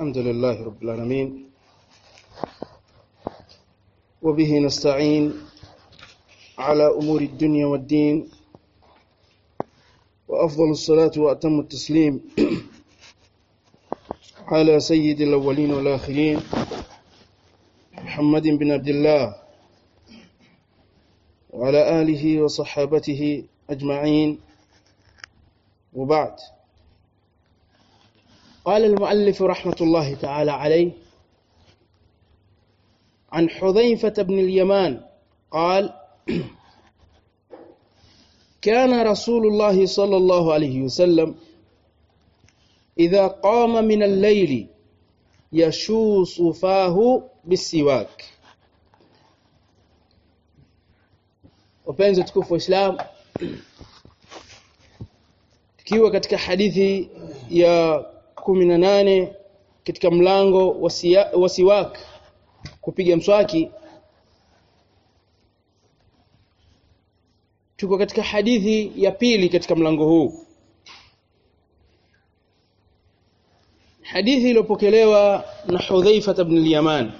الحمد لله رب العالمين. وبه نستعين على أمور الدنيا والدين. وأفضل الصلاة وأتم التسليم على سيد الأولين والآخرين محمد بن عبد الله وعلى آله وصحابته أجمعين. وبعد. قال المؤلف رحمة الله تعالى عليه عن حذيفة بن اليمان قال كان رسول الله صلى الله عليه وسلم إذا قام من الليل يشوص فاه بالسواك. Wapenzi tukufu Islam tukiwa katika hadithi ya 18 katika mlango wa siwak kupiga mswaki. Tuko katika hadithi ya pili katika mlango huu. Hadithi iliyopokelewa na Hudhaifa ibn al-Yaman.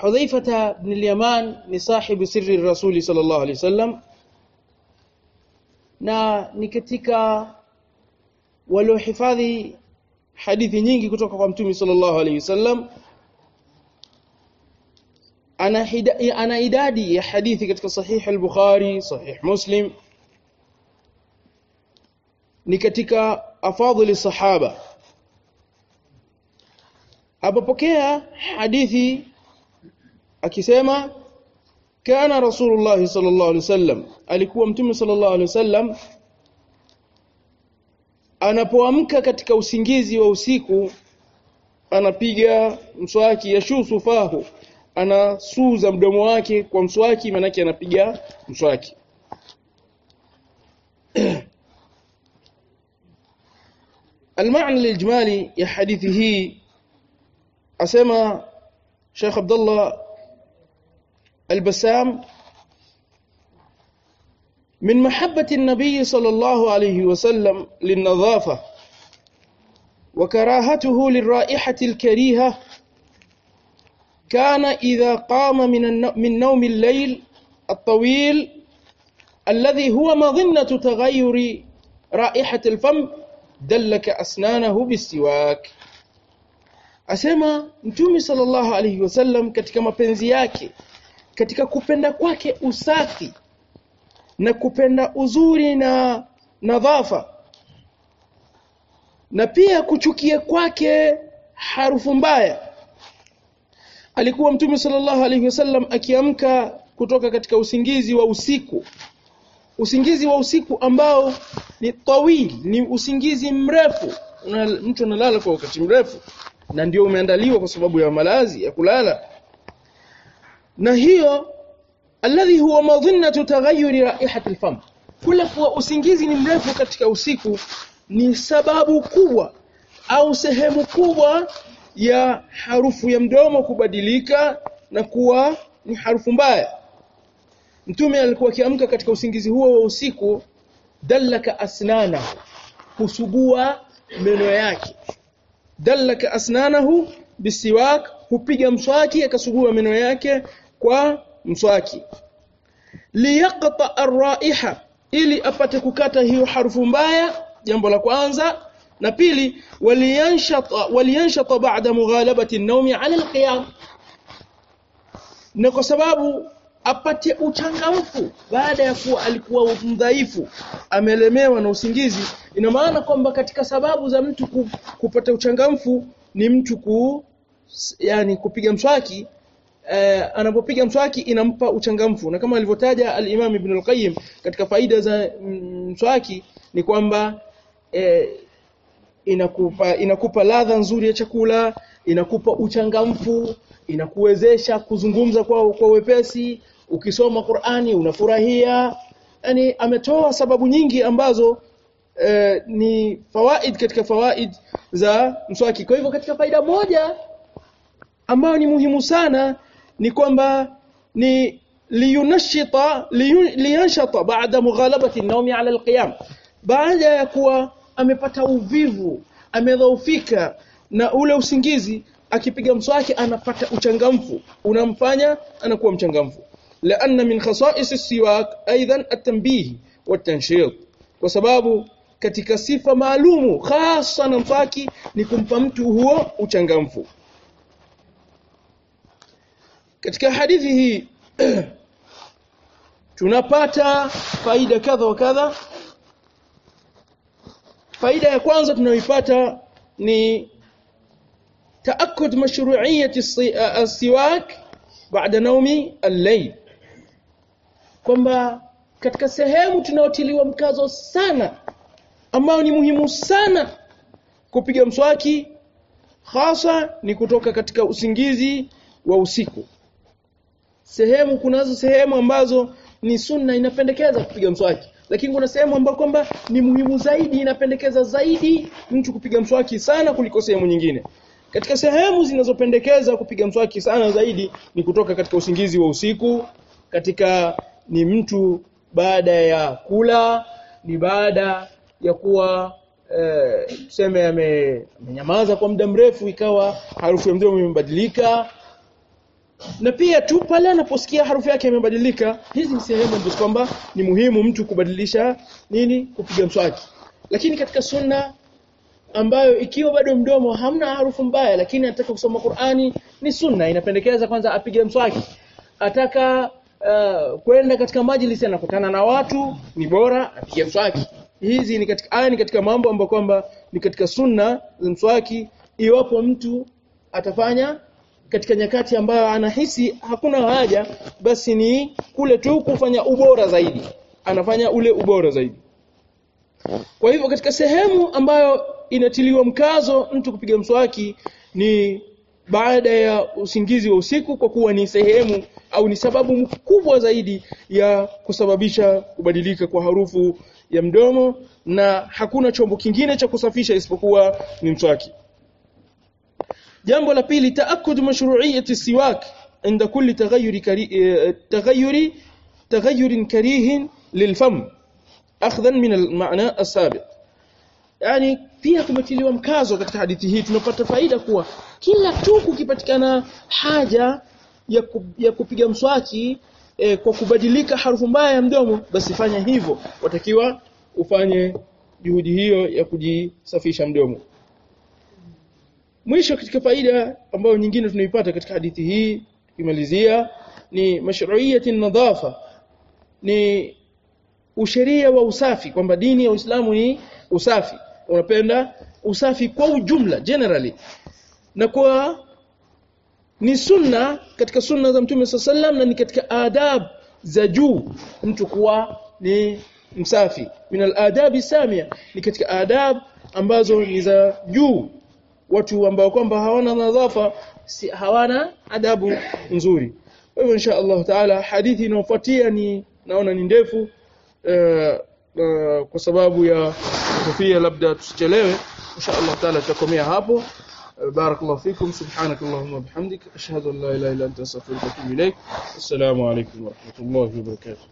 Hudhaifa ibn al-Yaman ni sahibu sirri Rasuli sallallahu alaihi wasallam na ni katika waliohifadhi hadithi nyingi kutoka kwa Mtume sallallahu alaihi wasallam ana ana idadi ya hadithi katika sahih al-Bukhari sahih Muslim ni katika afadhili sahaba. Apopokea hadithi akisema kana rasulullah sallallahu alaihi wasallam alikuwa mtume sallallahu alaihi wasallam anapoamka katika usingizi wa usiku anapiga mswaki yashusu fahu anasuza mdomo wake kwa mswaki manake anapiga mswaki المعنى الاجمالي يا حديثه اسمع شيخ عبد الله البسام من محبة النبي صلى الله عليه وسلم للنظافة وكراهته للرائحة الكريهة كان إذا قام من من نوم الليل الطويل الذي هو مظنة تغير رائحة الفم دلك أسنانه بالسواك. asema mtume sallallahu alaihi wasallam katika mapenzi yake katika kupenda kwake usafi na kupenda uzuri na nadhafa na pia kuchukia kwake harufu mbaya. Alikuwa mtume sallallahu alaihi wasallam akiamka kutoka katika usingizi wa usiku. Usingizi wa usiku ambao ni tawil ni usingizi mrefu. Una, mtu analala kwa wakati mrefu. Na ndio umeandaliwa kwa sababu ya malazi ya kulala. Na hiyo alladhi huwa madhinnatu taghayyuri raihati alfam kula kuwa usingizi ni mrefu katika usiku ni sababu kubwa au sehemu kubwa ya harufu ya mdomo kubadilika na kuwa ni harufu mbaya. Mtume alikuwa akiamka katika usingizi huo wa usiku dallaka asnana kusugua meno yake. Dallaka asnanahu bisiwak hupiga mswaki akasugua meno yake kwa mswaki. Liyaqta arraiha ili apate kukata hiyo harufu mbaya jambo la kwanza. Na pili waliyanshata waliyanshata baada mughalabati an-nawmi 'ala al-qiyam. Na kwa sababu apate uchangamfu baada ya kuwa alikuwa mdhaifu amelemewa na usingizi ina maana kwamba katika sababu za mtu kupata uchangamfu ni mtu ku yani kupiga mswaki eh, anapopiga mswaki inampa uchangamfu. Na kama alivyotaja al-Imam Ibn al-Qayyim katika faida za mswaki ni kwamba eh, inakupa inakupa ladha nzuri ya chakula inakupa uchangamfu inakuwezesha kuzungumza kwa kwa wepesi. Ukisoma Qur'ani unafurahia. Yani ametoa sababu nyingi ambazo eh, ni fawaid katika fawaid za mswaki. Kwa hivyo katika faida moja ambayo ni muhimu sana ni kwamba ni liyunashita liyanshata baada mughalabati an-nawmi ala al-qiyam baada ya kuwa amepata uvivu amedhaufika na ule usingizi akipiga mswaki anapata uchangamfu unamfanya anakuwa mchangamfu لأن من خصائص السواك أيضا التنبيه والتنشيط kwa sababu katika sifa maalumu hasa na mswaki ni kumpa mtu huo uchangamfu katika hadithi hii tunapata faida kadha wa kadha faida ya kwanza tunayoipata ni تأكد مشروعية السواك بعد نوم الليل kwamba katika sehemu tunayotiliwa mkazo sana ambao ni muhimu sana kupiga mswaki hasa ni kutoka katika usingizi wa usiku sehemu kunazo sehemu ambazo ni sunna inapendekeza kupiga mswaki. Lakini kuna sehemu ambayo kwamba ni muhimu zaidi inapendekeza zaidi mtu kupiga mswaki sana kuliko sehemu nyingine. Katika sehemu zinazopendekeza kupiga mswaki sana zaidi ni kutoka katika usingizi wa usiku katika ni mtu baada ya kula ni baada ya kuwa eh, tuseme amenyamaza kwa muda mrefu ikawa harufu ya mdomo imebadilika na pia tu pale anaposikia harufu yake imebadilika hizi ni sehemu ambazo kwamba ni muhimu mtu kubadilisha nini kupiga mswaki. Lakini katika sunna ambayo ikiwa bado mdomo hamna harufu mbaya lakini anataka kusoma Qur'ani ni sunna. Inapendekeza kwanza apige mswaki. Ataka uh, kwenda katika majlisi anakutana na watu ni bora apige mswaki. Hizi ni katika aya ni katika mambo ambayo kwamba ni katika sunna mswaki iwapo mtu atafanya katika nyakati ambayo anahisi hakuna haja basi ni kule tu kufanya ubora zaidi. Anafanya ule ubora zaidi. Kwa hivyo katika sehemu ambayo inatiliwa mkazo mtu kupiga mswaki ni baada ya usingizi wa usiku kwa kuwa ni sehemu au ni sababu kubwa zaidi ya kusababisha kubadilika kwa harufu ya mdomo na hakuna chombo kingine cha kusafisha isipokuwa ni mswaki jambo la pili taakud mashru'iyyati siwak inda kulli taghayyuri taghayyuri taghayyurin karihin lilfam akhdhan min al-ma'na yani pia kumetiliwa mkazo katika hadithi hii tunapata faida kuwa kila tu kukipatikana haja ya, ku, ya kupiga mswaki eh, kwa kubadilika harufu mbaya ya mdomo basi fanya hivyo. Watakiwa ufanye juhudi hiyo ya kujisafisha mdomo mwisho katika faida ambayo nyingine tunaipata katika hadithi hii tukimalizia ni mashru'iyatin nadhafa ni usheria wa usafi kwamba dini ya Uislamu ni usafi. Unapenda usafi kwa ujumla generally. Na kwa ni sunna katika sunna za Mtume sallam na ni katika adab za juu mtu kuwa ni msafi. Min al-adabi samia ni katika adab ambazo ni za juu watu ambao kwamba hawana nadhafa si, hawana adabu nzuri kwa hivyo insha Allah taala hadithi inayofuatia ni naona ni ndefu uh, uh, kwa sababu ya kufia labda tusichelewe insha Allah taala tutakomea hapo بارك الله فيكم سبحانك اللهم وبحمدك أشهد أن لا إله إلا أنت أستغفرك وأتوب إليك السلام عليكم ورحمة الله وبركاته